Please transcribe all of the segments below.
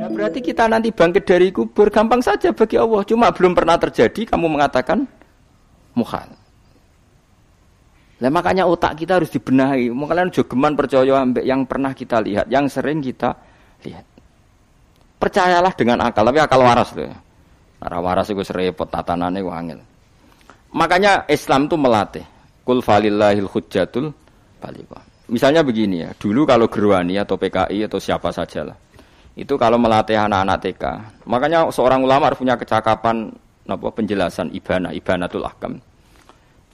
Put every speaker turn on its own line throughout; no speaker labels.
Nah, berarti kita nanti bangkit dari kubur gampang saja bagi Allah. Cuma belum pernah terjadi kamu mengatakan mukhal. Nah, makanya otak kita harus dibenahi. Makanya jogeman percaya ambek yang pernah kita lihat, yang sering kita lihat. Percayalah dengan akal, tapi akal waras tuh. Cara waras itu serepot tatanannya wangil. Makanya Islam itu melatih. Kul falillahil hujjatul balighah. Misalnya begini ya, dulu kalau Gerwani atau PKI atau siapa saja lah. Itu kalau melatih anak-anak TK. Makanya seorang ulama harus punya kecakapan apa penjelasan ibana, ibanatul ahkam.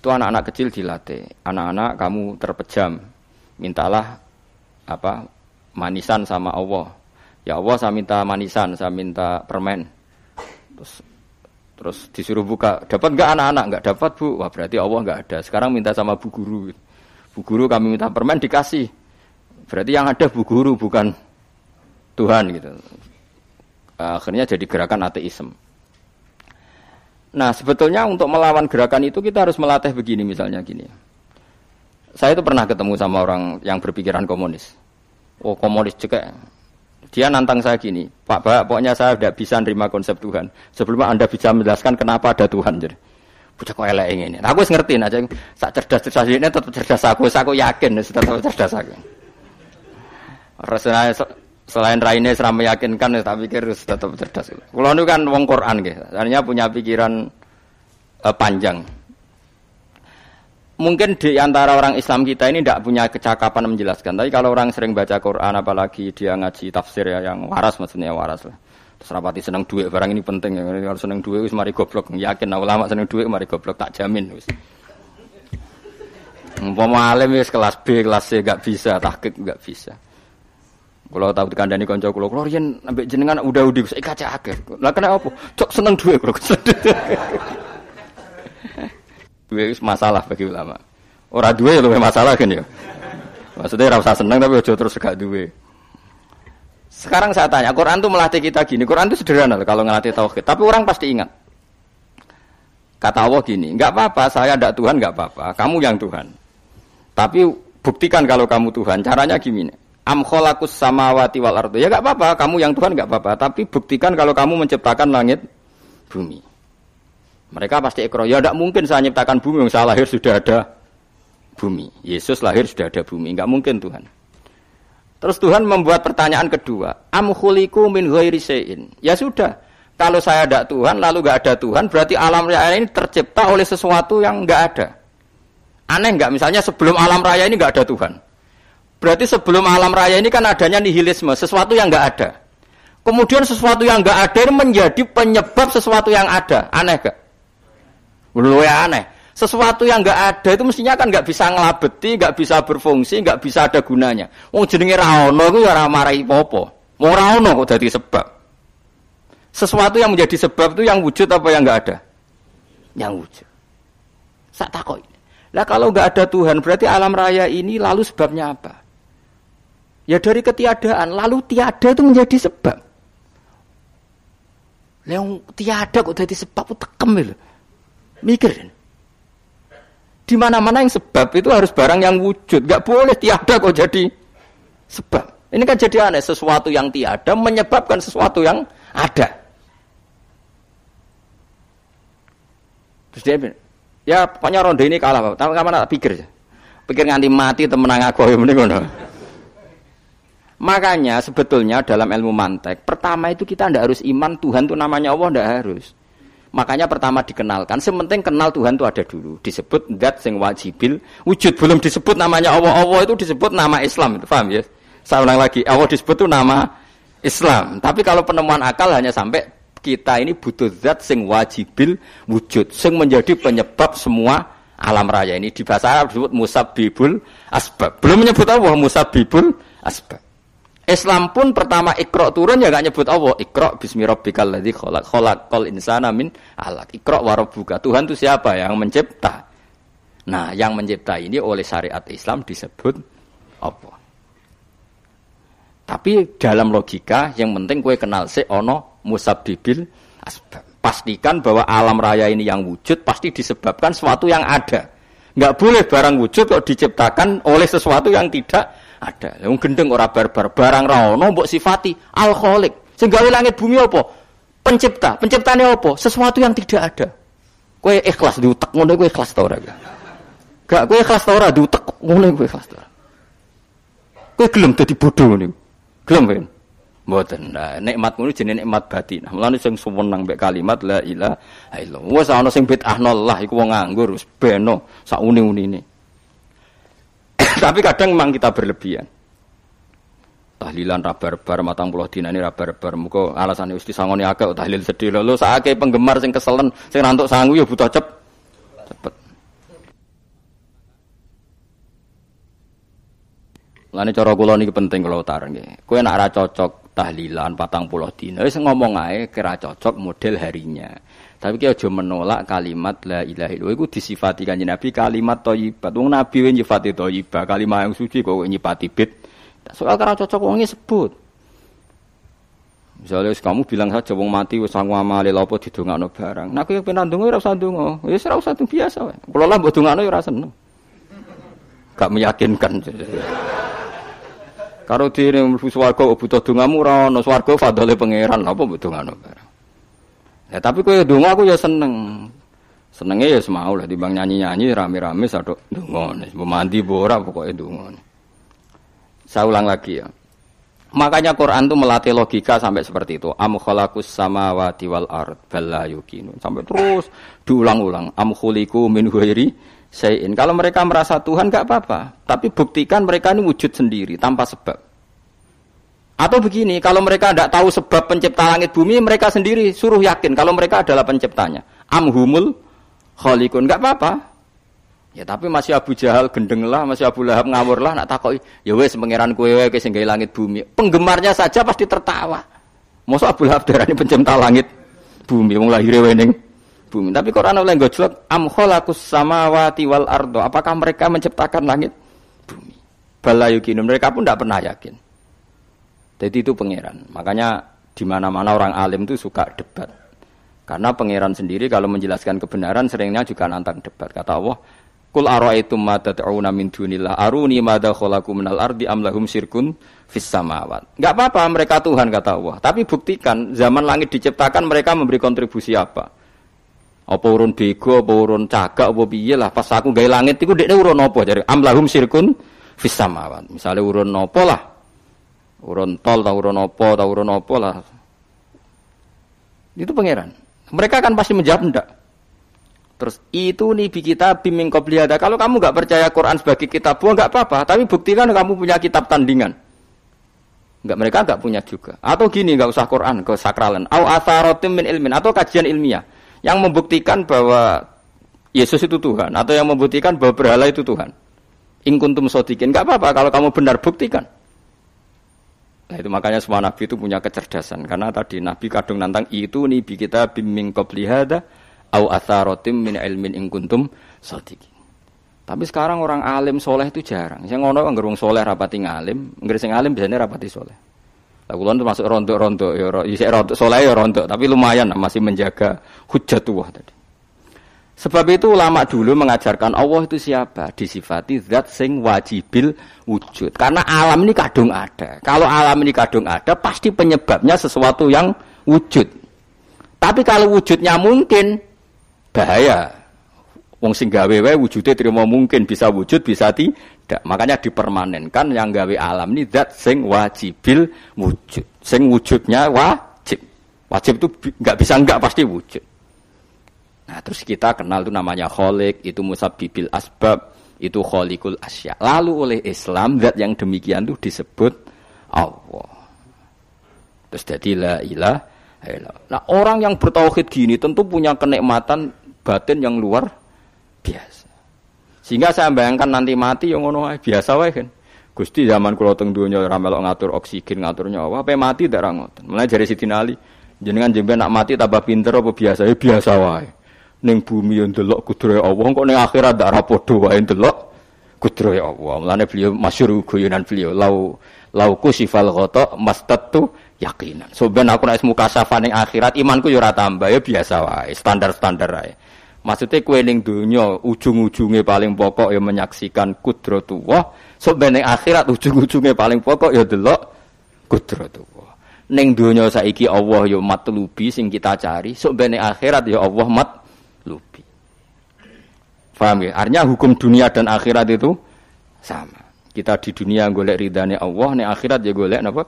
Itu anak-anak kecil dilatih. Anak-anak kamu terpejam. Mintalah apa manisan sama Allah. Ya Allah saya minta manisan, saya minta permen. Terus terus disuruh buka. Dapat nggak anak-anak? Nggak dapat bu. Wah berarti Allah nggak ada. Sekarang minta sama bu guru. Bu guru kami minta permen dikasih. Berarti yang ada bu guru bukan Tuhan gitu. Akhirnya jadi gerakan ateisme. Nah sebetulnya untuk melawan gerakan itu kita harus melatih begini misalnya gini. Saya itu pernah ketemu sama orang yang berpikiran komunis. Oh komunis cekek. Dia nantang saya gini, Pak Pak, pokoknya saya tidak bisa nerima konsep Tuhan. Sebelum Anda bisa menjelaskan kenapa ada Tuhan. Jadi, bocah kok elek ini. Nah, aku ngerti aja, sak cerdas cerdas ini tetap cerdas aku, aku yakin tetap cerdas aku. Rasanya selain raine seram meyakinkan, tak pikir tetap cerdas. Kalau itu kan wong Quran gitu, artinya punya pikiran eh, panjang. Mungkin di antara orang Islam kita ini tidak punya kecakapan menjelaskan. Tapi kalau orang sering baca Quran, apalagi dia ngaji tafsir ya yang waras maksudnya waras lah. Terus rapati seneng duit barang ini penting ya. Kalau seneng duit wis mari goblok. Yakin nah, ulama seneng duit mari goblok tak jamin wis. Umpama alim wis kelas B, kelas C gak bisa, tahqiq gak bisa. Kalau tahu dikandani konco kulo, kulo riyen ambek jenengan udah udah saya kaca akeh. Lah kena apa? Cok seneng duit kulo. Duwe masalah bagi ulama. Ora duwe ya masalah kan ya. Maksudnya ora usah seneng tapi aja terus gak duwe. Sekarang saya tanya, Quran itu melatih kita gini. Quran itu sederhana kalau ngelatih tauhid, tapi orang pasti ingat. Kata Allah gini, nggak apa-apa, saya tidak Tuhan, nggak apa-apa. Kamu yang Tuhan. Tapi buktikan kalau kamu Tuhan. Caranya gini. Am kholakus samawati wal ardu. Ya nggak apa-apa, kamu yang Tuhan nggak apa-apa. Tapi buktikan kalau kamu menciptakan langit, bumi. Mereka pasti ekro. Ya tidak mungkin saya menciptakan bumi. Yang saya lahir sudah ada bumi. Yesus lahir sudah ada bumi. Nggak mungkin Tuhan. Terus Tuhan membuat pertanyaan kedua. Am khuliku min ghairi Ya sudah. Kalau saya tidak Tuhan, lalu nggak ada Tuhan, berarti alam raya ini tercipta oleh sesuatu yang nggak ada. Aneh nggak? Misalnya sebelum alam raya ini nggak ada Tuhan. Berarti sebelum alam raya ini kan adanya nihilisme, sesuatu yang nggak ada. Kemudian sesuatu yang nggak ada ini menjadi penyebab sesuatu yang ada. Aneh gak? Lu ya aneh. Sesuatu yang nggak ada itu mestinya kan nggak bisa ngelabeti, nggak bisa berfungsi, nggak bisa ada gunanya. Wong jenenge raono itu ya ramarai popo. Mau raono kok jadi sebab. Sesuatu yang menjadi sebab itu yang wujud apa yang nggak ada? Yang wujud. Saya takut. Lah kalau nggak ada Tuhan berarti alam raya ini lalu sebabnya apa? Ya dari ketiadaan lalu tiada itu menjadi sebab. Yang tiada kok jadi sebab tekem loh. Mikir. Di mana-mana yang sebab itu harus barang yang wujud. Gak boleh tiada kok jadi sebab. Ini kan jadi aneh. Sesuatu yang tiada menyebabkan sesuatu yang ada. Terus dia bilang, ya pokoknya ronde ini kalah. Tapi kamu tak pikir. Pikir nganti mati temenang aku. Ya, Makanya sebetulnya dalam ilmu mantek, pertama itu kita tidak harus iman Tuhan itu namanya Allah, tidak harus. Makanya pertama dikenalkan, sementing kenal Tuhan itu ada dulu. Disebut dat sing wajibil, wujud belum disebut namanya Allah. Allah itu disebut nama Islam, paham ya? Saya ulang lagi, Allah disebut itu nama Islam. Tapi kalau penemuan akal hanya sampai kita ini butuh zat sing wajibil wujud, sing menjadi penyebab semua alam raya ini di bahasa Arab disebut musabibul asbab. Belum menyebut Allah musabibul asbab. Islam pun pertama ikro turun ya gak nyebut Allah. Ikro bismi rabbikal ladzi khalaq khalaqal insana min alaq. Ikro warabbuka. Tuhan itu siapa yang mencipta? Nah, yang mencipta ini oleh syariat Islam disebut apa? Tapi dalam logika yang penting kue kenal se ono musabbibil. Pastikan bahwa alam raya ini yang wujud pasti disebabkan sesuatu yang ada. Nggak boleh barang wujud kok diciptakan oleh sesuatu yang tidak ada. Wong gendeng ora barbar, barang ra ono mbok sifati al-khaliq. Sing gawe langit bumi apa? Pencipta. Penciptane apa? Sesuatu yang tidak ada. Kowe ikhlas diutek ngono kowe ikhlas ta ora? Gak kowe ikhlas ta ora diutek ngono kowe ikhlas ta. Kowe gelem dadi bodho ngene. Gelem kan? Mboten. Nah, nikmat ngono jenenge nikmat batin. Mulane sing suwenang mbek kalimat la ilaha illallah. Wes ana sing bid'ah lah iku wong nganggur wis beno sak uni-unine. Tapi kadang memang kita berlebihan. Tahlilan rabar-bar matang puluh dina ini rabar-bar muka alasan usti sangoni agak tahlil sedih lo saake penggemar sing keselen sing rantuk sangu ya butuh cep cepet. Lani cara kula niki penting kalau tareng nggih. Kowe ora cocok tahlilan patang puluh dina wis ngomong ae kira cocok model harinya. Tapi kita aja menolak kalimat la ilaha illallah iku disifati kanjeng Nabi kalimat thayyibat. Wong Nabi wae nyifati thayyibah, kalimat yang suci kok nyifati bid. Soal karena cocok wong sebut. Misalnya kamu bilang saja wong mati wis sangu amale lha apa didongakno barang. Nah yang pengen ndonga ora usah ndonga. Wis ora usah biasa wae. Kula lah mbok dongakno ya ora seneng. Gak meyakinkan. Karo dene mlebu swarga butuh dongamu ora ono swarga fadhole pangeran apa mbok dongakno barang. Ya tapi kowe donga aku ya seneng. Senenge ya semau lah timbang nyanyi-nyanyi rame-rame sadok donga. Mbok mandi ora pokoke donga. Saya ulang lagi ya. Makanya Quran itu melatih logika sampai seperti itu. Am khalaqus samawati wal ard balla Sampai terus diulang-ulang. Am khuliqu min ghairi sayin. Kalau mereka merasa Tuhan enggak apa-apa, tapi buktikan mereka ini wujud sendiri tanpa sebab. Atau begini, kalau mereka tidak tahu sebab pencipta langit bumi, mereka sendiri suruh yakin kalau mereka adalah penciptanya. Amhumul khalikun, enggak apa-apa. Ya tapi masih Abu Jahal gendeng lah, masih Abu Lahab ngawur lah, nak takoi. Ya wes pangeran kue sing langit bumi. Penggemarnya saja pasti tertawa. Masa Abu Lahab darani pencipta langit bumi, wong lahir wening bumi. Tapi Quran oleh gojlok am khalaqus samawati wal ardo. Apakah mereka menciptakan langit bumi? Bala mereka pun tidak pernah yakin. Jadi itu pangeran. Makanya di mana-mana orang alim itu suka debat. Karena pangeran sendiri kalau menjelaskan kebenaran seringnya juga nantang debat. Kata Allah, Kul ara'aitum ma tad'una min dunillah aruni madza khalaqu minal ardi am lahum syirkun fis samawat. Enggak apa-apa mereka Tuhan kata Allah, tapi buktikan zaman langit diciptakan mereka memberi kontribusi apa? Apa urun bego, apa urun cagak, apa piye lah. Pas aku gawe langit iku dekne urun apa? Jare am lahum syirkun fis samawat. Misale urun apa lah? urun tol tau urun apa tau urun apa lah. Itu pangeran. Mereka kan pasti menjawab enggak terus itu nih kita biming kobliada kalau kamu nggak percaya Quran sebagai kitab buah nggak apa-apa. Tapi buktikan kamu punya kitab tandingan. Nggak mereka nggak punya juga. Atau gini nggak usah Quran ke sakralan. Au min ilmin. Atau kajian ilmiah yang membuktikan bahwa Yesus itu Tuhan atau yang membuktikan bahwa berhala itu Tuhan ingkuntum sodikin nggak apa-apa kalau kamu benar buktikan Nah itu makanya semua nabi itu punya kecerdasan karena tadi nabi kadung nantang itu nih kita bimbing koblihada au atharotim min ilmin ingkuntum sadiqin. Tapi sekarang orang alim soleh itu jarang. Saya ngono ngerung soleh rapati ngalim, ngerung sing alim biasanya rapati soleh. Lah kula termasuk rontok-rontok ya, ya rontok soleh ya rontok, tapi lumayan masih menjaga hujatullah tadi. Sebab itu ulama dulu mengajarkan Allah itu siapa? Disifati zat sing wajibil wujud. Karena alam ini kadung ada. Kalau alam ini kadung ada, pasti penyebabnya sesuatu yang wujud. Tapi kalau wujudnya mungkin, bahaya. Wong sing gawe wae wujudnya terima mungkin bisa wujud bisa tidak. Makanya dipermanenkan yang gawe alam ini zat sing wajibil wujud. Sing wujudnya wajib. Wajib itu nggak bisa nggak pasti wujud. Nah, terus kita kenal itu namanya kholik, itu musabibil asbab, itu kholikul asya. Lalu oleh Islam, zat yang demikian itu disebut Allah. Terus jadi la ilah. Nah, orang yang bertauhid gini tentu punya kenikmatan batin yang luar biasa. Sehingga saya bayangkan nanti mati yang ngono biasa wae kan. Gusti zaman kula teng donya ora ngatur oksigen, ngatur nyawa, apa mati ndak ra. Mulai dari Siti Ali, jenengan jembe nak mati tambah pinter apa biasa? Ya biasa wae ning bumi yang delok kudrohe Allah kok ning akhirat ndak ra padha wae delok kudrohe Allah. Mulane beliau masyhur guyonan beliau lau lau kusifal ghata mastatu yakinan. So ben aku nek muka safa ning akhirat imanku yo ora tambah ya biasa wae, standar-standar wae. Maksudnya kue ning dunya ujung-ujungnya paling pokok ya menyaksikan kudratullah, sok so, akhirat ujung-ujungnya paling pokok ya delok kudratullah. Ning dunya saiki Allah ya matlubi sing kita cari, so, akhirat ya Allah matlubi. Faham ya? Artinya hukum dunia dan akhirat itu sama. Kita di dunia golek ridhanya Allah, nih akhirat ya golek napa?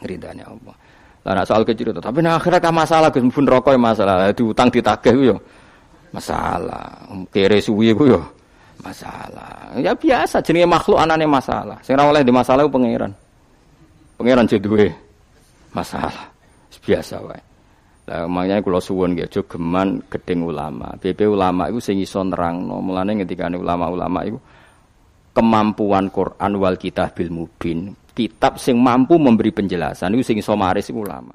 Ridhanya Allah. Lah soal kecil itu, tapi nih akhirat kan masalah, Gus pun rokok ya masalah, diutang ditagih yo masalah. Kere suwi ku yo masalah. Ya biasa jenenge makhluk anane masalah. Sing ora oleh di masalah ku pangeran. Pangeran duwe masalah. Biasa wae. Lah makanya kula suwun nggih aja geman gedeng ulama. BP ulama iku sing iso nerangno. Mulane ngendikane ulama-ulama iku kemampuan Quran wal bil mubin. Kitab sing mampu memberi penjelasan iku sing iso maris ulama.